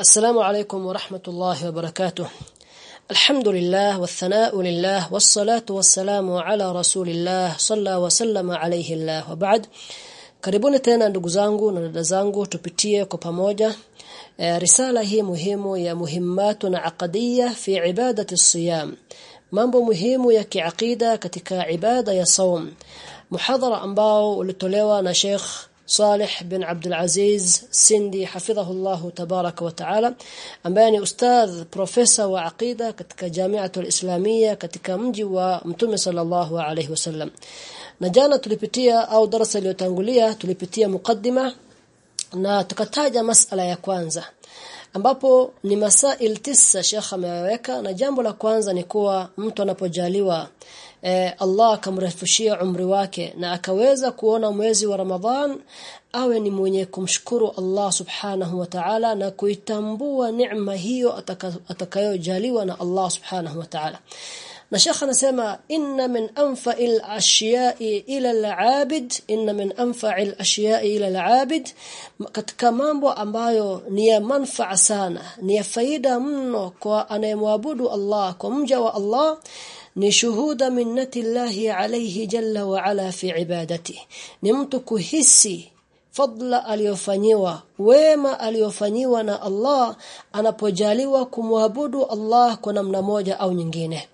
السلام عليكم ورحمة الله وبركاته الحمد لله والثناء لله والصلاة والسلام على رسول الله صلى وسلم عليه الله وبعد karibuni tena ndugu zangu na dada zangu tupitie kwa pamoja e, risala hii muhimu ya muhimmatu na aqadiyya fi ibadati siyam mambo muhimu ya kiakida katika ibada ya saum muhadhara ambao ulitolewa na Sheikh Saleh bin Abdul Aziz Sindi hafidhahu Allah tabaraka wa taala ambaye ni ustadh profesa wa aqida katika Jamiatul Islamia katika mji wa Mtume sallallahu alayhi wasallam na jana tulipitia au darasa iliyotangulia tulipitia mukaddima na tukataja masala ya kwanza ambapo ni masail tisa shekha ameweka na jambo la kwanza ni kuwa mtu anapojaliwa eh, Allah akamrefushia umri wake na akaweza kuona mwezi wa Ramadhan awe ni mwenye kumshukuru Allah subhanahu wa ta'ala na kuitambua neema hiyo atakayojaliwa na Allah subhanahu wa ta'ala. Na shekha anasema inna min anfa'il ashiya'i ila al-'abid inna min anfa'il ashiya'i ila al-'abid. Katika mambo ambayo ni ya manfaa sana ni ya faida mno kwa anayemwabudu Allah kwa mja wa Allah ni shuhuda minnati llahi alayhi jalla wa ala fi ibadatihi ni mtu kuhisi fadla aliyofanyiwa wema aliyofanyiwa na Allah anapojaliwa kumwabudu Allah kwa namna moja au nyingine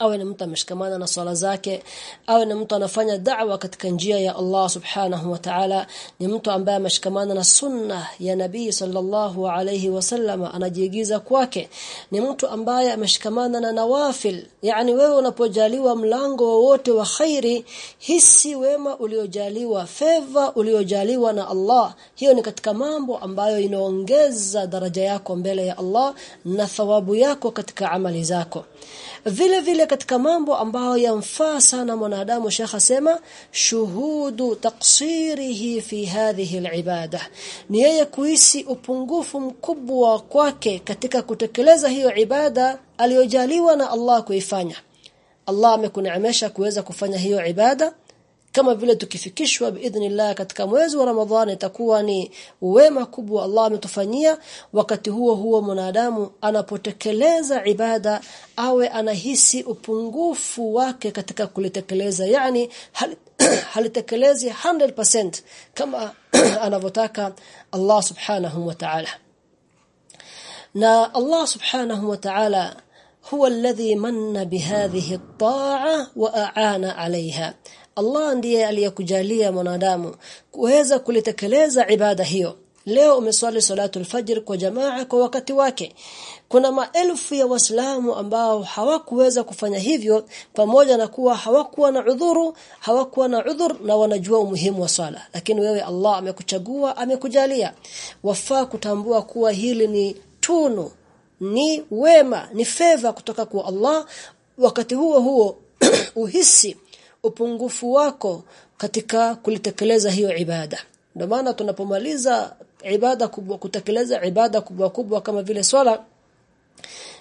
awe ni mtu ameshikamana na swala zake awe ni mtu anafanya da'wa katika njia ya Allah subhanahu wa ta'ala ni mtu ambaye ameshikamana na sunna ya nabii sallallahu alayhi wasallam anajiigiza kwake. Ni mtu ambaye ameshikamana na nawafil yani wewe unapojaliwa mlango wowote wa khairi hisi wema uliojaliwa feva uliojaliwa na Allah. Hiyo ni katika mambo ambayo inaongeza daraja yako mbele ya Allah na thawabu yako katika amali zako. Vile vile katika mambo ambayo yamfaa sana mwanadamu Sheikh asema shuhudu taqsirihi fi hadhihi alibada. Ni yeye kuhisi upungufu mkubwa kwake katika kutekeleza hiyo ibada aliyojaliwa na Allah kuifanya. Allah amekuneemesha kuweza kufanya hiyo ibada kama vile tukifikishwa biidhnillah katika mwezi wa Ramadhani itakuwa ni wema kubwa Allah ametufanyia wakati huo huo mwanadamu anapotekeleza ibada awe anahisi upungufu wake katika kulitekeleza yani hal, halitekelezi 100% kama anavyotaka Allah subhanahu wa ta'ala na Allah subhanahu wa ta'ala هو الذي من بهذه الطاعه واعان عليها Allah ndiye aliyekujalia mwanadamu kuweza kulitekeleza ibada hiyo. Leo umeswali salatu alfajr kwa jamaa kwa wakati wake. Kuna maelfu ya waislamu ambao hawakuweza kufanya hivyo pamoja na kuwa hawakuwa na udhuru hawakuwa na udhur na wanajua umuhimu wa swala. Lakini wewe Allah amekuchagua amekujalia. Wafaa kutambua kuwa hili ni tunu ni wema ni feva kutoka kwa Allah. Wakati huo huo uhisi upungufu wako katika kulitekeleza hiyo ibada. Ndio maana tunapomaliza ibada kubwa kutekeleza ibada kubwa kubwa kama vile swala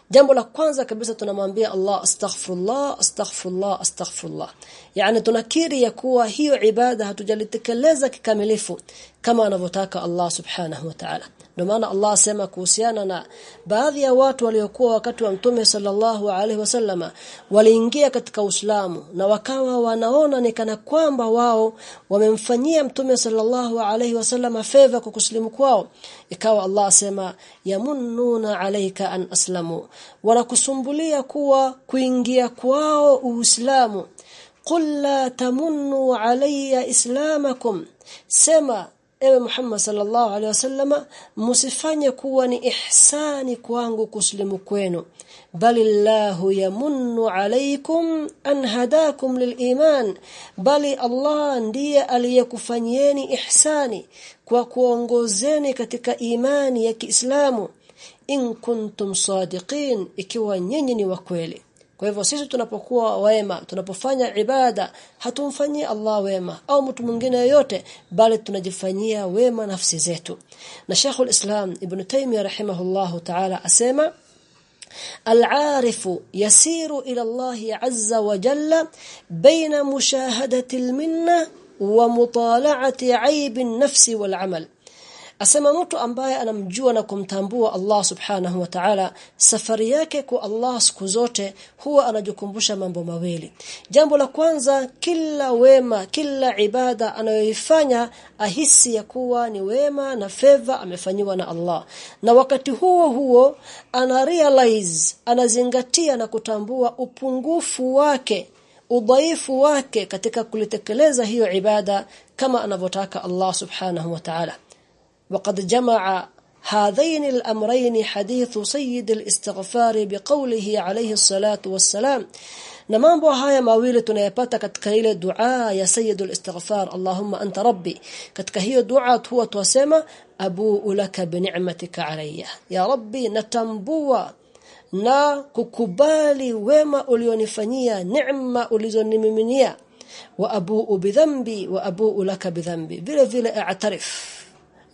jambo la kwanza kabisa tunamwambia Allah astaghfirullah astaghfirullah astaghfirullah. Yani tunakiri ya kuwa hiyo ibada hatujalitekeleza kikamilifu kama anavyotaka Allah subhanahu wa ta'ala ndio maana Allah asema kuhusiana na baadhi ya watu waliokuwa wakati wa Mtume sallallahu alaihi wasallama waliingia katika Uislamu na wakawa wanaona ni kana kwamba wao wamemfanyia Mtume sallallahu alaihi wasallama favor kwa kuslimu kwao. Ikawa Allah asema yamunnuna alayka an aslamu wanakusumbulia kuwa kuingia kwao Uislamu. Qul la tamunnu alayya islamakum sema ewe Muhammad sallallahu alaihi wasallama msifanye kuwa ni ihsani kwangu kuslimu kwenu. Bali Allahu yamunnu alaykum an hadakum liliman bali Allah ndiye aliyekufanyieni ihsani kwa kuongozeni katika imani ya Kiislamu. In kuntum sadiqin ikiwa nyinyi ni wa kweli kwa hivyo sisi tunapokuwa wema tunapofanya ibada hatumfanyii Allah wema au mtu mwingine yoyote bali tunajifanyia wema nafsi zetu na Sheikh al-Islam Ibn Taymiyyah rahimahullahu ta'ala asema العارف يسير إلى الله عز وجل بين مشاهدة المنة ومطالعة عيب النفس والعمل asema mtu ambaye anamjua na kumtambua Allah subhanahu wa ta'ala safari yake kwa Allah siku zote huwa anajikumbusha mambo mawili. Jambo la kwanza kila wema kila ibada anayoifanya ahisi ya kuwa ni wema na fedha amefanyiwa na Allah. Na wakati huo huo ana realize anazingatia na kutambua upungufu wake udhaifu wake katika kulitekeleza hiyo ibada kama anavyotaka Allah subhanahu wa ta'ala وقد جمع هذين الأمرين حديث سيد الاستغفار بقوله عليه الصلاة والسلام na mambo haya mawili tunayapata katika ile dua ya sayyidul istighfar Allahumma anta rabbi katika hiyo dua huwa tuwasema abu ulaka bi ni'matika alayya ya rabbi natambua na kukubali wema ulionifanyia neema ulizonimiminia wa abu bidhambi wa abu laka bidhambi vile vile a'tarif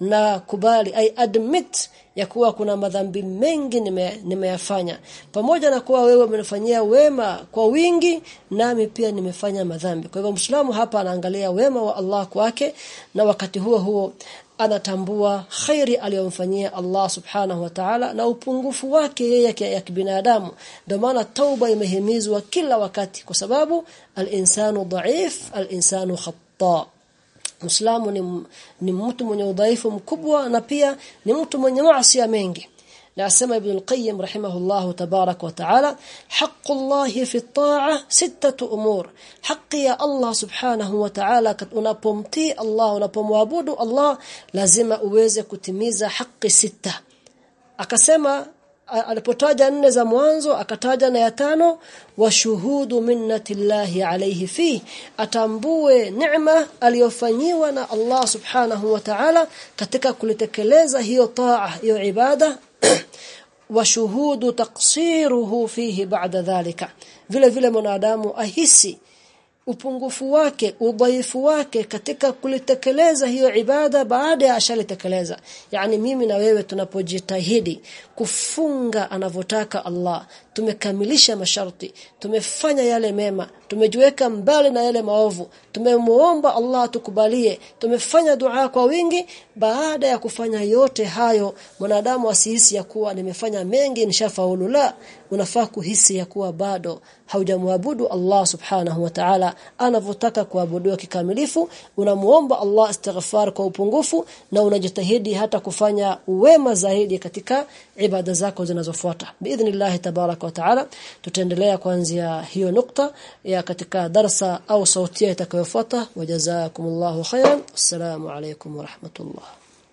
na kubali ai admit ya kuwa kuna madhambi mengi nimeyafanya. Nime pamoja na kuwa wewe umenifanyia wema kwa wingi nami pia nimefanya madhambi. Kwa hivyo Muislamu hapa anaangalia wema wa Allah kwake na wakati huo huo anatambua khairi aliyomfanyia Allah subhanahu wa ta'ala na upungufu wake yeye ya kibinadamu. Ndio maana tauba imehimizwa kila wakati kwa sababu al-insanu dhaif al-insanu khata Muislamu ni, ni mtu mwenye udhaifu mkubwa na pia ni mtu mwenye maasi mengi. Na asema ibn al-qayyim rahimahullah tabarak wa taala haqqullah fi at-ta'a sittatu umur. Haqqi ya Allah subhanahu wa ta'ala unapomtii Allah unapomwabudu Allah lazima uweze kutimiza haki sita akasema alipotaja nne za mwanzo akataja na ya tano washuhudu minnatillahi alayhi fi atambue neema aliyofanyiwa na Allah subhanahu wa ta'ala katika kulitekeleza hiyo taa hiyo ibada. Washuhudu taqsiruhu fihi ba'da dhalika. Vile vile mwanadamu ahisi upungufu wake udhaifu wake katika kulitekeleza hiyo ibada baada ya ashalitekeleza yani mimi na wewe tunapojitahidi kufunga anavyotaka Allah. Tumekamilisha masharti tumefanya yale mema tumejiweka mbali na yale maovu tumemuomba Allah tukubalie tumefanya dua kwa wingi. Baada ya kufanya yote hayo mwanadamu asihisi ya kuwa nimefanya mengi nishafaulu. La unafaa kuhisi ya kuwa bado haujamwabudu Allah subhanahu wa ta'ala anavyotaka kuabudiwa kikamilifu. Unamuomba Allah istighfar kwa upungufu na unajitahidi hata kufanya wema zaidi katika ibada zako zinazofuata. Biidhnillah tabarak wa taala tutaendelea kuanzia hiyo nukta ya katika darasa au sautia itakayofuata. Wajazakumullahu khairan. Assalamu alaykum wa rahmatullah